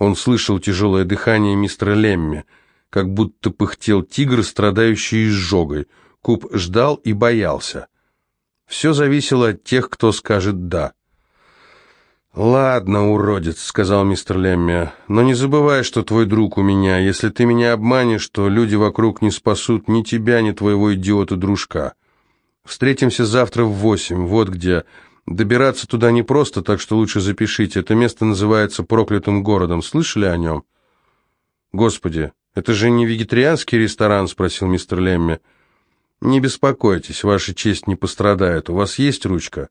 Он слышал тяжелое дыхание мистера Лемми, как будто пыхтел тигр, страдающий изжогой. Куб ждал и боялся. Все зависело от тех, кто скажет «да». «Ладно, уродец», — сказал мистер Лемми, — «но не забывай, что твой друг у меня. Если ты меня обманешь, то люди вокруг не спасут ни тебя, ни твоего идиота-дружка. Встретимся завтра в восемь, вот где. Добираться туда непросто, так что лучше запишите. Это место называется проклятым городом. Слышали о нем?» «Господи, это же не вегетарианский ресторан?» — спросил мистер Лемми. «Не беспокойтесь, ваша честь не пострадает. У вас есть ручка?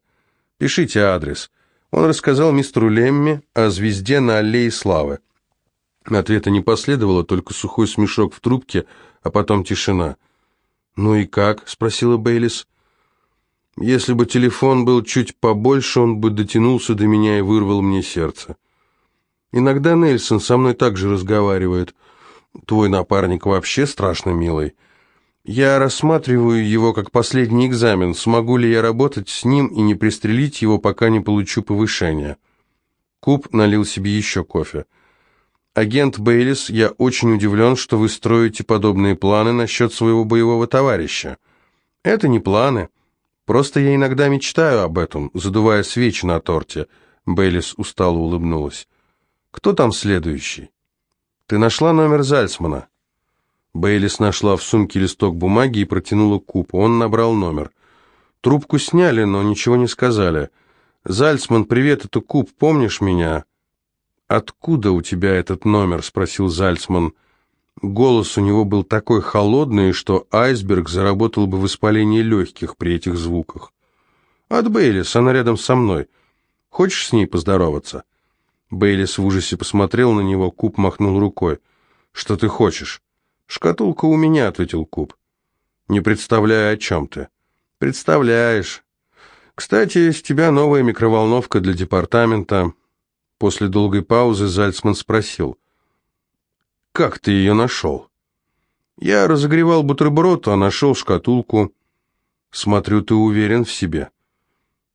Пишите адрес». Он рассказал мистеру Лемми о звезде на аллее славы. Ответа не последовало, только сухой смешок в трубке, а потом тишина. «Ну и как?» — спросила Бейлис. «Если бы телефон был чуть побольше, он бы дотянулся до меня и вырвал мне сердце. Иногда Нельсон со мной так же разговаривает. Твой напарник вообще страшно милый». Я рассматриваю его как последний экзамен, смогу ли я работать с ним и не пристрелить его, пока не получу повышение. Куб налил себе еще кофе. «Агент Бейлис, я очень удивлен, что вы строите подобные планы насчет своего боевого товарища. Это не планы. Просто я иногда мечтаю об этом, задувая свечи на торте». Бейлис устало улыбнулась. «Кто там следующий?» «Ты нашла номер Зальцмана?» Бейлис нашла в сумке листок бумаги и протянула Купу. Он набрал номер. Трубку сняли, но ничего не сказали. «Зальцман, привет, это Куп, помнишь меня?» «Откуда у тебя этот номер?» — спросил Зальцман. Голос у него был такой холодный, что айсберг заработал бы воспаление легких при этих звуках. «От Бейлис, она рядом со мной. Хочешь с ней поздороваться?» Бейлис в ужасе посмотрел на него, Куп махнул рукой. «Что ты хочешь?» «Шкатулка у меня», — ответил Куб. «Не представляю, о чем ты». «Представляешь. Кстати, с тебя новая микроволновка для департамента». После долгой паузы Зальцман спросил. «Как ты ее нашел?» «Я разогревал бутерброд, а нашел шкатулку». «Смотрю, ты уверен в себе».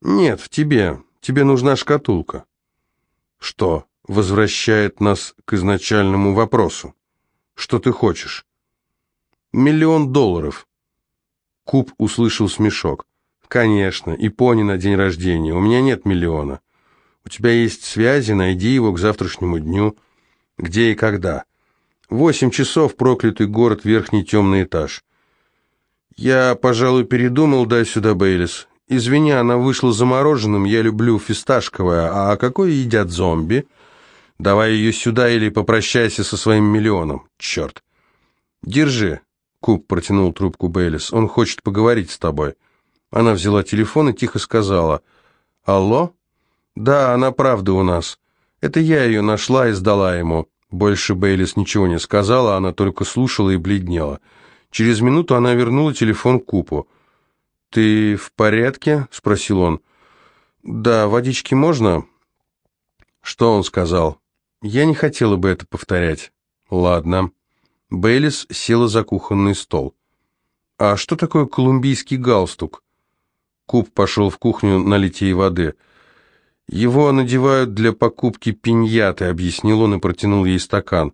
«Нет, в тебе. Тебе нужна шкатулка». «Что возвращает нас к изначальному вопросу?» Что ты хочешь? Миллион долларов. Куб услышал смешок. Конечно, и пони на день рождения. У меня нет миллиона. У тебя есть связи, найди его к завтрашнему дню. Где и когда? Восемь часов, проклятый город, верхний темный этаж. Я, пожалуй, передумал, дай сюда, Бейлис. Извини, она вышла замороженным, я люблю фисташковое, а какое едят зомби?» Давай ее сюда или попрощайся со своим миллионом. Черт. Держи. Куб протянул трубку Бейлис. Он хочет поговорить с тобой. Она взяла телефон и тихо сказала. Алло? Да, она правда у нас. Это я ее нашла и сдала ему. Больше Бейлис ничего не сказала, она только слушала и бледнела. Через минуту она вернула телефон Купу. «Ты в порядке?» — спросил он. «Да, водички можно?» «Что он сказал?» Я не хотела бы это повторять. Ладно. Бейлис села за кухонный стол. А что такое колумбийский галстук? Куб пошел в кухню налить ей воды. Его надевают для покупки пиньяты, объяснил он и протянул ей стакан.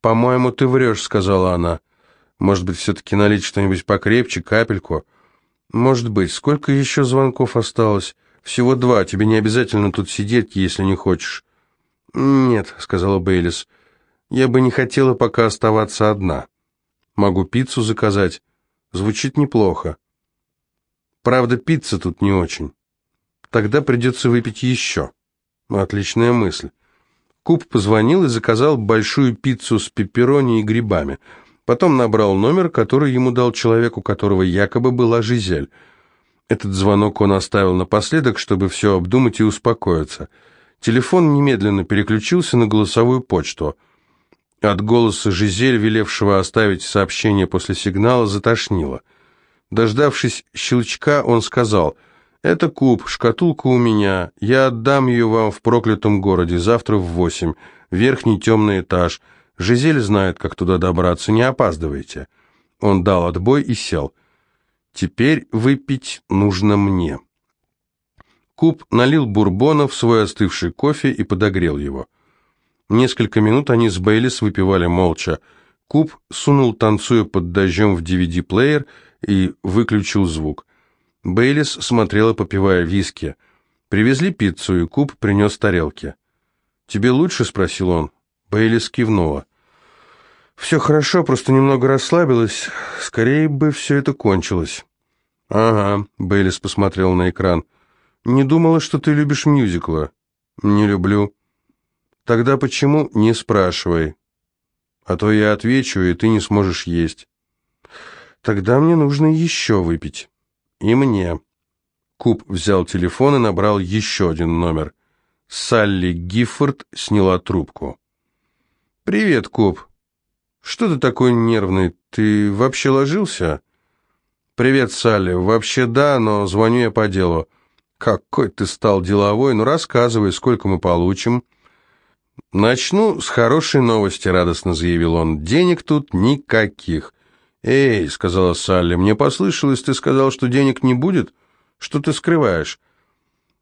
«По-моему, ты врешь», — сказала она. «Может быть, все-таки налить что-нибудь покрепче, капельку?» «Может быть. Сколько еще звонков осталось?» «Всего два. Тебе не обязательно тут сидеть, если не хочешь». «Нет», — сказала Бейлис, — «я бы не хотела пока оставаться одна. Могу пиццу заказать. Звучит неплохо. Правда, пицца тут не очень. Тогда придется выпить еще». Отличная мысль. Куб позвонил и заказал большую пиццу с пепперони и грибами. Потом набрал номер, который ему дал человек, у которого якобы была Жизель. Этот звонок он оставил напоследок, чтобы все обдумать и успокоиться — Телефон немедленно переключился на голосовую почту. От голоса Жизель, велевшего оставить сообщение после сигнала, затошнило. Дождавшись щелчка, он сказал, «Это куб, шкатулка у меня, я отдам ее вам в проклятом городе завтра в восемь, верхний темный этаж. Жизель знает, как туда добраться, не опаздывайте». Он дал отбой и сел. «Теперь выпить нужно мне». Куб налил бурбона в свой остывший кофе и подогрел его. Несколько минут они с Бейлис выпивали молча. Куб сунул, танцуя под дождем, в DVD-плеер и выключил звук. Бейлис смотрела, попивая виски. Привезли пиццу, и Куб принес тарелки. «Тебе лучше?» — спросил он. Бейлис кивнула. «Все хорошо, просто немного расслабилась. Скорее бы все это кончилось». «Ага», — Бейлис посмотрел на экран. «Не думала, что ты любишь мюзиклы». «Не люблю». «Тогда почему?» «Не спрашивай». «А то я отвечу, и ты не сможешь есть». «Тогда мне нужно еще выпить». «И мне». Куб взял телефон и набрал еще один номер. Салли Гиффорд сняла трубку. «Привет, Куб. Что ты такой нервный? Ты вообще ложился?» «Привет, Салли. Вообще да, но звоню я по делу. Какой ты стал деловой. Ну, рассказывай, сколько мы получим?» «Начну с хорошей новости», — радостно заявил он. «Денег тут никаких». «Эй», — сказала Салли, — «мне послышалось, ты сказал, что денег не будет? Что ты скрываешь?»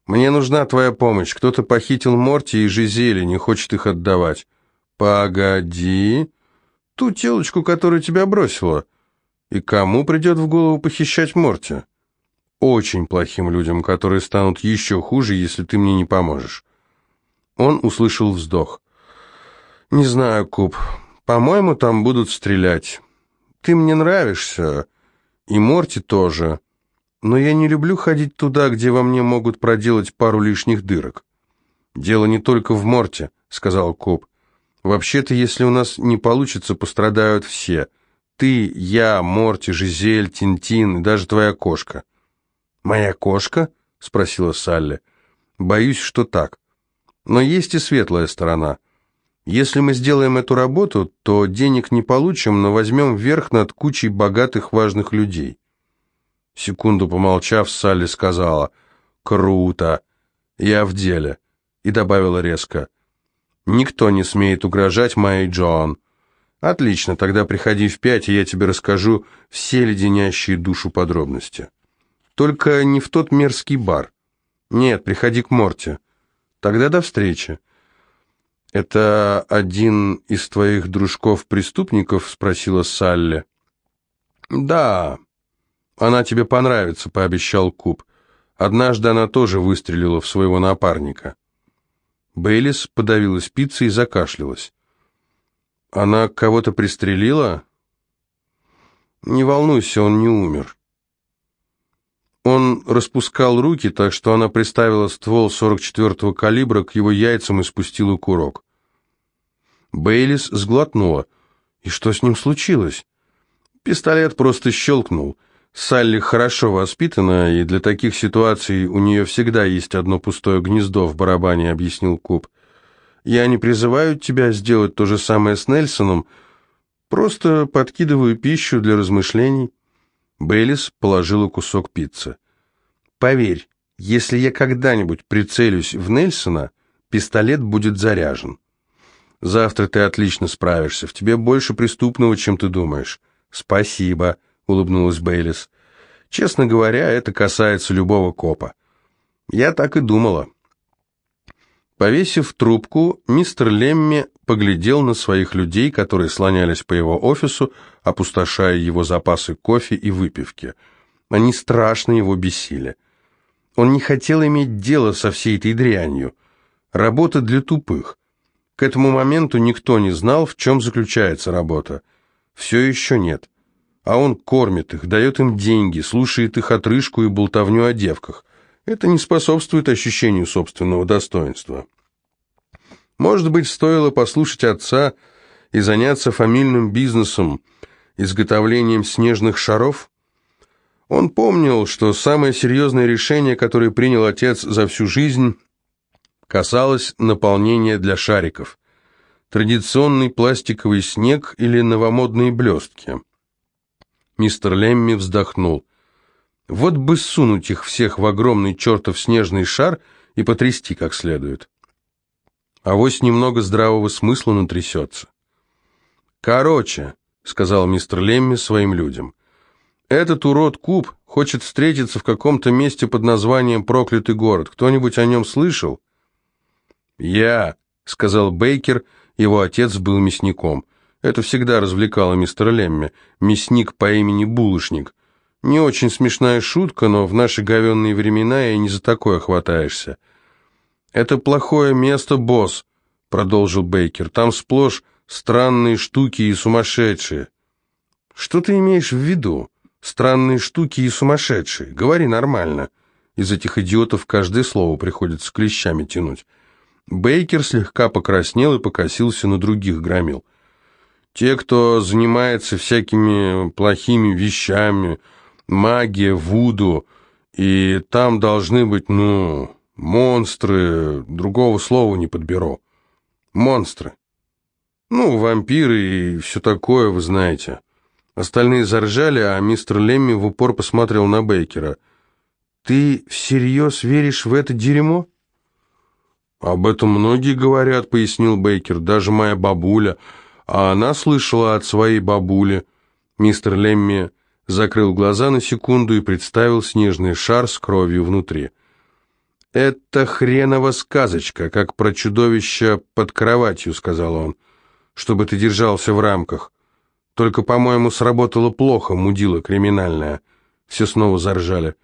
«Мне нужна твоя помощь. Кто-то похитил Морти и Жизели, не хочет их отдавать». «Погоди. Ту телочку, которая тебя бросила. И кому придет в голову похищать Морти?» «Очень плохим людям, которые станут еще хуже, если ты мне не поможешь». Он услышал вздох. «Не знаю, Куб. По-моему, там будут стрелять. Ты мне нравишься, и Морти тоже. Но я не люблю ходить туда, где во мне могут проделать пару лишних дырок». «Дело не только в Морте», — сказал Куб. Вообще-то, если у нас не получится, пострадают все. Ты, я, Морти, Жизель, Тинтин и даже твоя кошка. Моя кошка? спросила Салли. Боюсь, что так. Но есть и светлая сторона. Если мы сделаем эту работу, то денег не получим, но возьмем верх над кучей богатых важных людей. Секунду помолчав, Салли сказала «Круто! Я в деле!» и добавила резко Никто не смеет угрожать моей Джоан. Отлично, тогда приходи в пять, и я тебе расскажу все леденящие душу подробности. Только не в тот мерзкий бар. Нет, приходи к Морте. Тогда до встречи. Это один из твоих дружков-преступников? Спросила Салли. Да, она тебе понравится, пообещал Куб. Однажды она тоже выстрелила в своего напарника. Бейлис подавилась пиццей и закашлялась. «Она кого-то пристрелила?» «Не волнуйся, он не умер». Он распускал руки, так что она приставила ствол 44-го калибра к его яйцам и спустила курок. Бейлис сглотнула. «И что с ним случилось?» Пистолет просто щелкнул. Салли хорошо воспитана, и для таких ситуаций у нее всегда есть одно пустое гнездо в барабане, объяснил Куб. Я не призываю тебя сделать то же самое с Нельсоном, просто подкидываю пищу для размышлений. Бейлис положила кусок пиццы. Поверь, если я когда-нибудь прицелюсь в Нельсона, пистолет будет заряжен. Завтра ты отлично справишься, в тебе больше преступного, чем ты думаешь. Спасибо улыбнулась Бейлис. Честно говоря, это касается любого копа. Я так и думала. Повесив трубку, мистер Лемми поглядел на своих людей, которые слонялись по его офису, опустошая его запасы кофе и выпивки. Они страшно его бесили. Он не хотел иметь дело со всей этой дрянью. Работа для тупых. К этому моменту никто не знал, в чем заключается работа. Все еще нет а он кормит их, дает им деньги, слушает их отрыжку и болтовню о девках. Это не способствует ощущению собственного достоинства. Может быть, стоило послушать отца и заняться фамильным бизнесом, изготовлением снежных шаров? Он помнил, что самое серьезное решение, которое принял отец за всю жизнь, касалось наполнения для шариков. Традиционный пластиковый снег или новомодные блестки. Мистер Лемми вздохнул. Вот бы сунуть их всех в огромный чертов снежный шар и потрясти как следует. А вось немного здравого смысла натрясется. «Короче», — сказал мистер Лемми своим людям, — «этот урод Куб хочет встретиться в каком-то месте под названием «Проклятый город». Кто-нибудь о нем слышал?» «Я», — сказал Бейкер, Его отец был мясником. Это всегда развлекало мистера Лемми. Мясник по имени Булочник. Не очень смешная шутка, но в наши говенные времена и не за такое хватаешься. «Это плохое место, босс», — продолжил Бейкер. «Там сплошь странные штуки и сумасшедшие». «Что ты имеешь в виду? Странные штуки и сумасшедшие? Говори нормально». Из этих идиотов каждое слово приходится клещами тянуть. Бейкер слегка покраснел и покосился на других громил. Те, кто занимается всякими плохими вещами, магия, вуду, и там должны быть, ну, монстры, другого слова не подберу. Монстры. Ну, вампиры и все такое, вы знаете. Остальные заржали, а мистер Лемми в упор посмотрел на Бейкера. «Ты всерьез веришь в это дерьмо?» «Об этом многие говорят», — пояснил Бейкер, — «даже моя бабуля, а она слышала от своей бабули». Мистер Лемми закрыл глаза на секунду и представил снежный шар с кровью внутри. «Это хренова сказочка, как про чудовище под кроватью», — сказал он, — «чтобы ты держался в рамках. Только, по-моему, сработало плохо, мудила криминальная». Все снова заржали.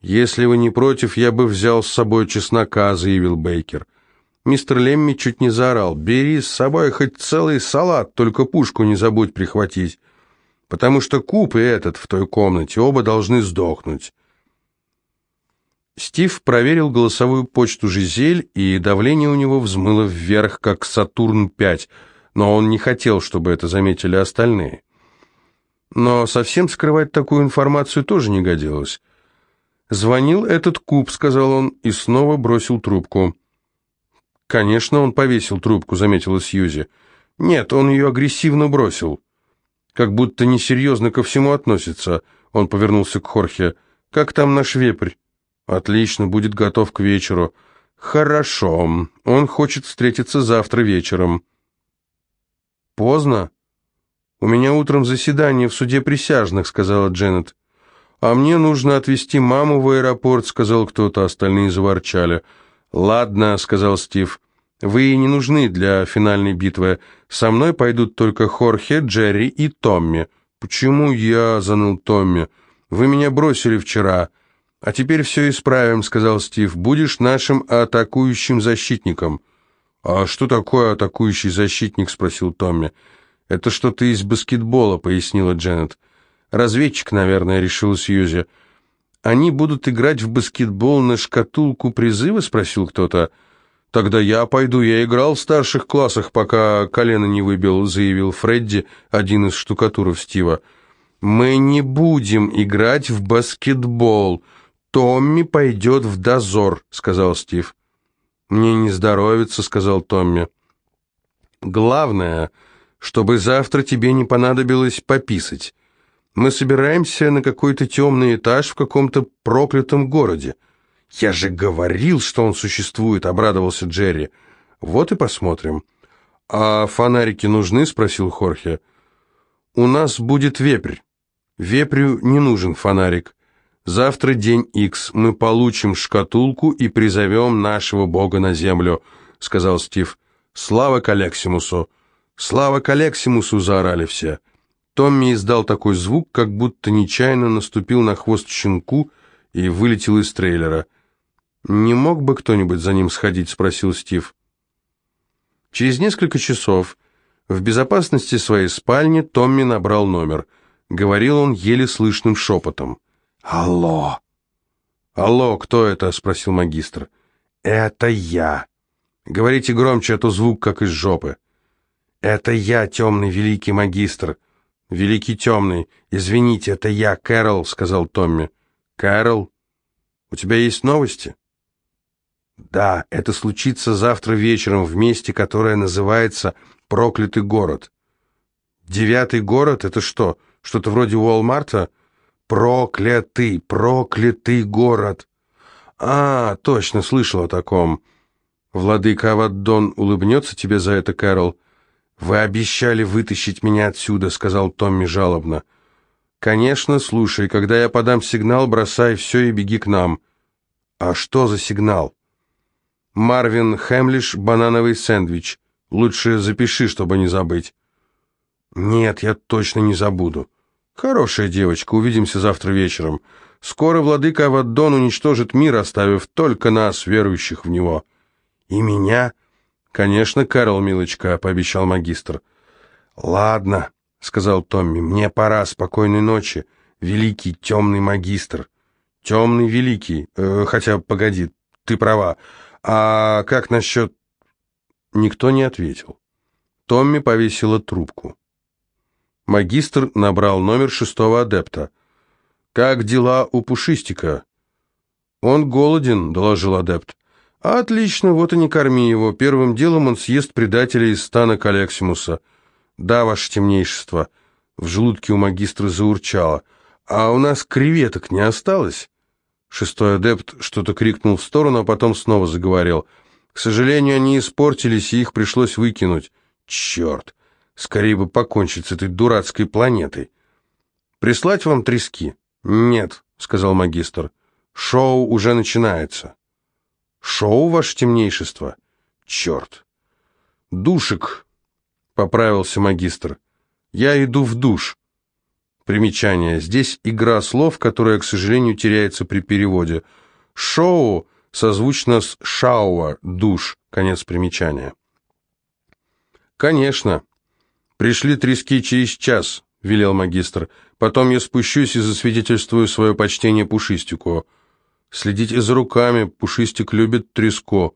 «Если вы не против, я бы взял с собой чеснока», — заявил Бейкер. Мистер Лемми чуть не заорал. «Бери с собой хоть целый салат, только пушку не забудь прихватить, потому что Куб и этот в той комнате оба должны сдохнуть». Стив проверил голосовую почту «Жизель», и давление у него взмыло вверх, как «Сатурн-5», но он не хотел, чтобы это заметили остальные. Но совсем скрывать такую информацию тоже не годилось. «Звонил этот куб», — сказал он, и снова бросил трубку. «Конечно, он повесил трубку», — заметила Сьюзи. «Нет, он ее агрессивно бросил». «Как будто несерьезно ко всему относится», — он повернулся к Хорхе. «Как там наш вепрь?» «Отлично, будет готов к вечеру». «Хорошо, он хочет встретиться завтра вечером». «Поздно?» «У меня утром заседание в суде присяжных», — сказала Дженнет. «А мне нужно отвезти маму в аэропорт», — сказал кто-то, остальные заворчали. «Ладно», — сказал Стив, — «вы не нужны для финальной битвы. Со мной пойдут только Хорхе, Джерри и Томми». «Почему я?» — заныл Томми. «Вы меня бросили вчера». «А теперь все исправим», — сказал Стив. «Будешь нашим атакующим защитником». «А что такое атакующий защитник?» — спросил Томми. «Это что-то из баскетбола», — пояснила Дженнет. «Разведчик, наверное», — решил Сьюзи. «Они будут играть в баскетбол на шкатулку призыва?» — спросил кто-то. «Тогда я пойду. Я играл в старших классах, пока колено не выбил», — заявил Фредди, один из штукатуров Стива. «Мы не будем играть в баскетбол. Томми пойдет в дозор», — сказал Стив. «Мне не здоровится», — сказал Томми. «Главное, чтобы завтра тебе не понадобилось пописать». Мы собираемся на какой-то темный этаж в каком-то проклятом городе. Я же говорил, что он существует, обрадовался Джерри. Вот и посмотрим. А фонарики нужны? спросил Хорхе. У нас будет вепрь. Вепрю не нужен фонарик. Завтра день Икс. Мы получим шкатулку и призовем нашего бога на землю, сказал Стив. Слава Калексимусу! Слава Калексимусу! заорали все. Томми издал такой звук, как будто нечаянно наступил на хвост щенку и вылетел из трейлера. «Не мог бы кто-нибудь за ним сходить?» — спросил Стив. Через несколько часов в безопасности своей спальни Томми набрал номер. Говорил он еле слышным шепотом. «Алло!» «Алло, кто это?» — спросил магистр. «Это я». «Говорите громче, а то звук как из жопы». «Это я, темный великий магистр», «Великий темный, извините, это я, Кэрол», — сказал Томми. «Кэрол, у тебя есть новости?» «Да, это случится завтра вечером в месте, которое называется «Проклятый город». «Девятый город — это что, что-то вроде Уолмарта?» «Проклятый, проклятый город!» «А, точно, слышал о таком». «Владыка Аваддон улыбнется тебе за это, Кэрол?» «Вы обещали вытащить меня отсюда», — сказал Томми жалобно. «Конечно, слушай, когда я подам сигнал, бросай все и беги к нам». «А что за сигнал?» «Марвин Хэмлиш, банановый сэндвич». Лучше запиши, чтобы не забыть». «Нет, я точно не забуду». «Хорошая девочка, увидимся завтра вечером. Скоро владыка Аваддон уничтожит мир, оставив только нас, верующих в него». «И меня?» «Конечно, Карл, милочка», — пообещал магистр. «Ладно», — сказал Томми, — «мне пора, спокойной ночи, великий темный магистр». «Темный великий, э, хотя, погоди, ты права. А как насчет...» Никто не ответил. Томми повесила трубку. Магистр набрал номер шестого адепта. «Как дела у Пушистика?» «Он голоден», — доложил адепт. «Отлично, вот и не корми его. Первым делом он съест предателя из стана Калексимуса». «Да, ваше темнейшество». В желудке у магистра заурчало. «А у нас креветок не осталось?» Шестой адепт что-то крикнул в сторону, а потом снова заговорил. «К сожалению, они испортились, и их пришлось выкинуть. Черт! Скорее бы покончить с этой дурацкой планетой. Прислать вам трески?» «Нет», — сказал магистр. «Шоу уже начинается». «Шоу, ваше темнейшество?» «Черт!» «Душек», — поправился магистр. «Я иду в душ». Примечание. Здесь игра слов, которая, к сожалению, теряется при переводе. «Шоу» созвучно с «шауа» — «душ». Конец примечания. «Конечно. Пришли трески через час», — велел магистр. «Потом я спущусь и засвидетельствую свое почтение Пушистику. Следите за руками, Пушистик любит треско.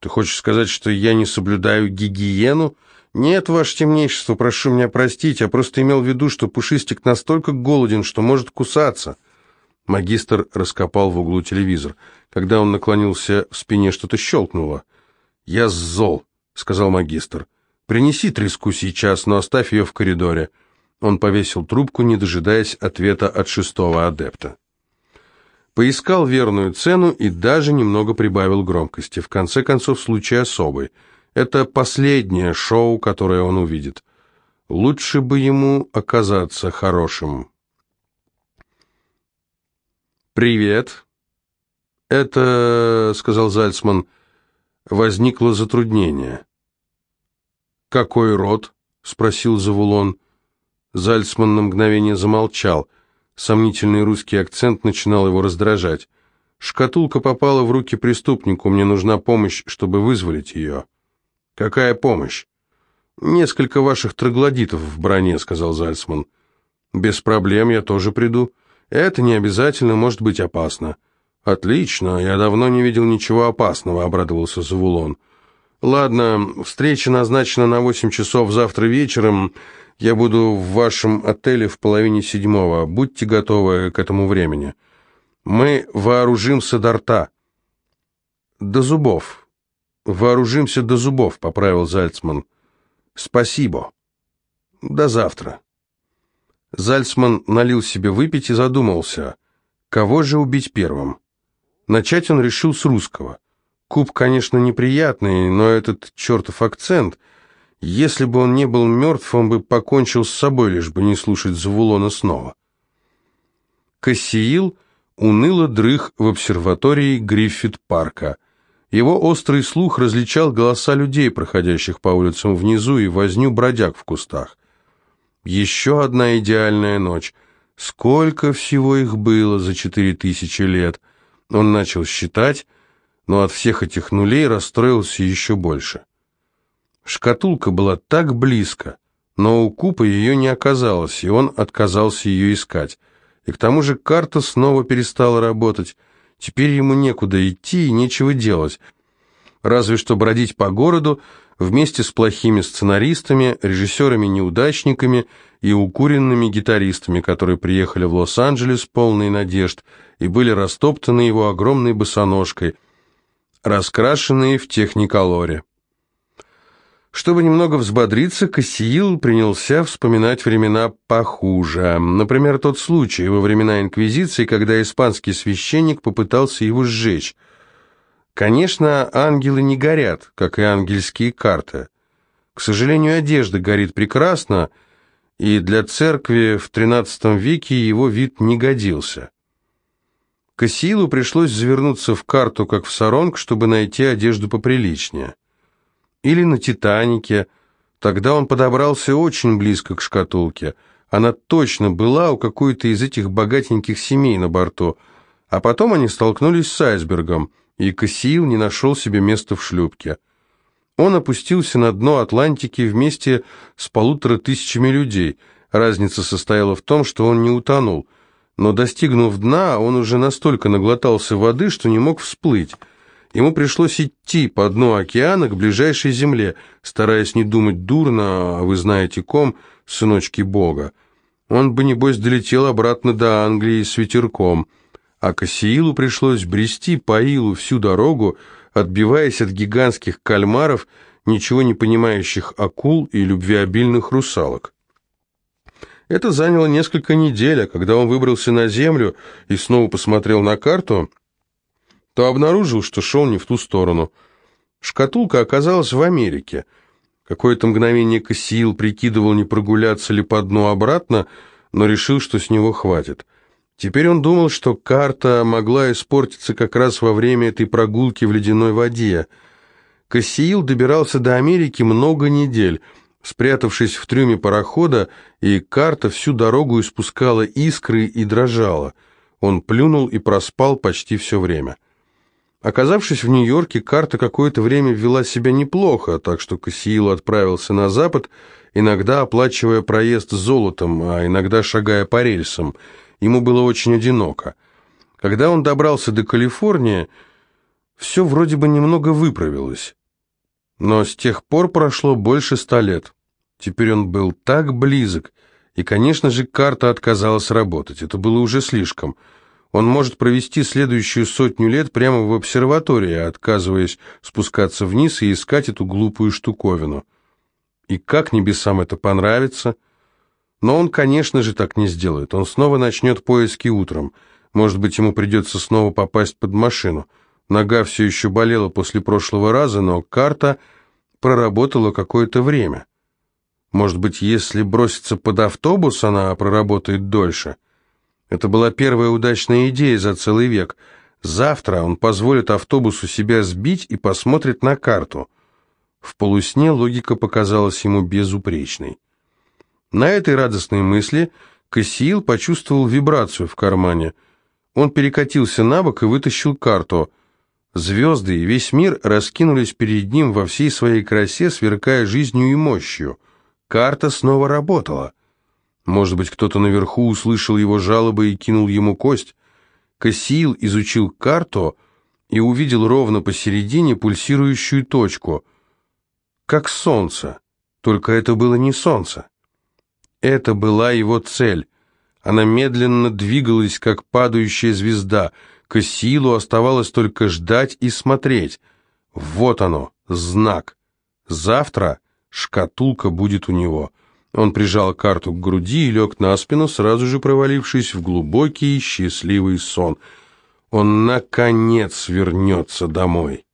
Ты хочешь сказать, что я не соблюдаю гигиену?» «Нет, ваше темнейшество, прошу меня простить, я просто имел в виду, что Пушистик настолько голоден, что может кусаться». Магистр раскопал в углу телевизор. Когда он наклонился, в спине что-то щелкнуло. «Я зол», — сказал магистр. «Принеси треску сейчас, но оставь ее в коридоре». Он повесил трубку, не дожидаясь ответа от шестого адепта. Поискал верную цену и даже немного прибавил громкости. В конце концов, случай особый — это последнее шоу, которое он увидит. Лучше бы ему оказаться хорошим. «Привет». «Это, — сказал Зальцман, — возникло затруднение». «Какой род?» — спросил Завулон. Зальцман на мгновение замолчал. Сомнительный русский акцент начинал его раздражать. «Шкатулка попала в руки преступнику, мне нужна помощь, чтобы вызволить ее». «Какая помощь?» «Несколько ваших троглодитов в броне», — сказал Зальцман. «Без проблем, я тоже приду. Это не обязательно, может быть опасно». «Отлично, я давно не видел ничего опасного», — обрадовался Завулон. «Ладно, встреча назначена на восемь часов завтра вечером. Я буду в вашем отеле в половине седьмого. Будьте готовы к этому времени. Мы вооружимся до рта». «До зубов», «Вооружимся до зубов», — поправил Зальцман. «Спасибо. До завтра». Зальцман налил себе выпить и задумался, кого же убить первым. Начать он решил с русского. Куб, конечно, неприятный, но этот чертов акцент... Если бы он не был мертв, он бы покончил с собой, лишь бы не слушать Завулона снова. Кассиил уныло дрых в обсерватории Гриффит-парка. Его острый слух различал голоса людей, проходящих по улицам внизу, и возню бродяг в кустах. Еще одна идеальная ночь. Сколько всего их было за четыре тысячи лет? Он начал считать, но от всех этих нулей расстроился еще больше. Шкатулка была так близко, но у Купа ее не оказалось, и он отказался ее искать. И к тому же карта снова перестала работать. Теперь ему некуда идти и нечего делать. Разве что бродить по городу вместе с плохими сценаристами, режиссерами-неудачниками и укуренными гитаристами, которые приехали в Лос-Анджелес полные надежд и были растоптаны его огромной босоножкой, раскрашенные в техниколоре. Чтобы немного взбодриться, Кассиил принялся вспоминать времена похуже. Например, тот случай во времена Инквизиции, когда испанский священник попытался его сжечь. Конечно, ангелы не горят, как и ангельские карты. К сожалению, одежда горит прекрасно, и для церкви в XIII веке его вид не годился. Кассиилу пришлось завернуться в карту, как в саронг, чтобы найти одежду поприличнее. Или на «Титанике». Тогда он подобрался очень близко к шкатулке. Она точно была у какой-то из этих богатеньких семей на борту. А потом они столкнулись с айсбергом, и Кассиил не нашел себе места в шлюпке. Он опустился на дно Атлантики вместе с полутора тысячами людей. Разница состояла в том, что он не утонул. Но достигнув дна, он уже настолько наглотался воды, что не мог всплыть. Ему пришлось идти по дну океана к ближайшей земле, стараясь не думать дурно, а вы знаете ком, сыночки Бога. Он бы, небось, долетел обратно до Англии с ветерком, а Кассиилу пришлось брести по илу всю дорогу, отбиваясь от гигантских кальмаров, ничего не понимающих акул и любвеобильных русалок. Это заняло несколько недель, а когда он выбрался на землю и снова посмотрел на карту, то обнаружил, что шел не в ту сторону. Шкатулка оказалась в Америке. Какое-то мгновение Кассиил прикидывал, не прогуляться ли по дну обратно, но решил, что с него хватит. Теперь он думал, что карта могла испортиться как раз во время этой прогулки в ледяной воде. Кассиил добирался до Америки много недель, спрятавшись в трюме парохода, и карта всю дорогу испускала искры и дрожала. Он плюнул и проспал почти все время. Оказавшись в Нью-Йорке, карта какое-то время вела себя неплохо, так что Кассиил отправился на запад, иногда оплачивая проезд золотом, а иногда шагая по рельсам – Ему было очень одиноко. Когда он добрался до Калифорнии, все вроде бы немного выправилось. Но с тех пор прошло больше ста лет. Теперь он был так близок, и, конечно же, карта отказалась работать. Это было уже слишком. Он может провести следующую сотню лет прямо в обсерватории, отказываясь спускаться вниз и искать эту глупую штуковину. И как небесам это понравится – но он, конечно же, так не сделает. Он снова начнет поиски утром. Может быть, ему придется снова попасть под машину. Нога все еще болела после прошлого раза, но карта проработала какое-то время. Может быть, если броситься под автобус, она проработает дольше. Это была первая удачная идея за целый век. Завтра он позволит автобусу себя сбить и посмотрит на карту. В полусне логика показалась ему безупречной. На этой радостной мысли Кассиил почувствовал вибрацию в кармане. Он перекатился на бок и вытащил карту. Звезды и весь мир раскинулись перед ним во всей своей красе, сверкая жизнью и мощью. Карта снова работала. Может быть, кто-то наверху услышал его жалобы и кинул ему кость. Кассиил изучил карту и увидел ровно посередине пульсирующую точку. Как солнце, только это было не солнце. Это была его цель. Она медленно двигалась, как падающая звезда. Кассиилу оставалось только ждать и смотреть. Вот оно, знак. Завтра шкатулка будет у него. Он прижал карту к груди и лег на спину, сразу же провалившись в глубокий счастливый сон. Он, наконец, вернется домой.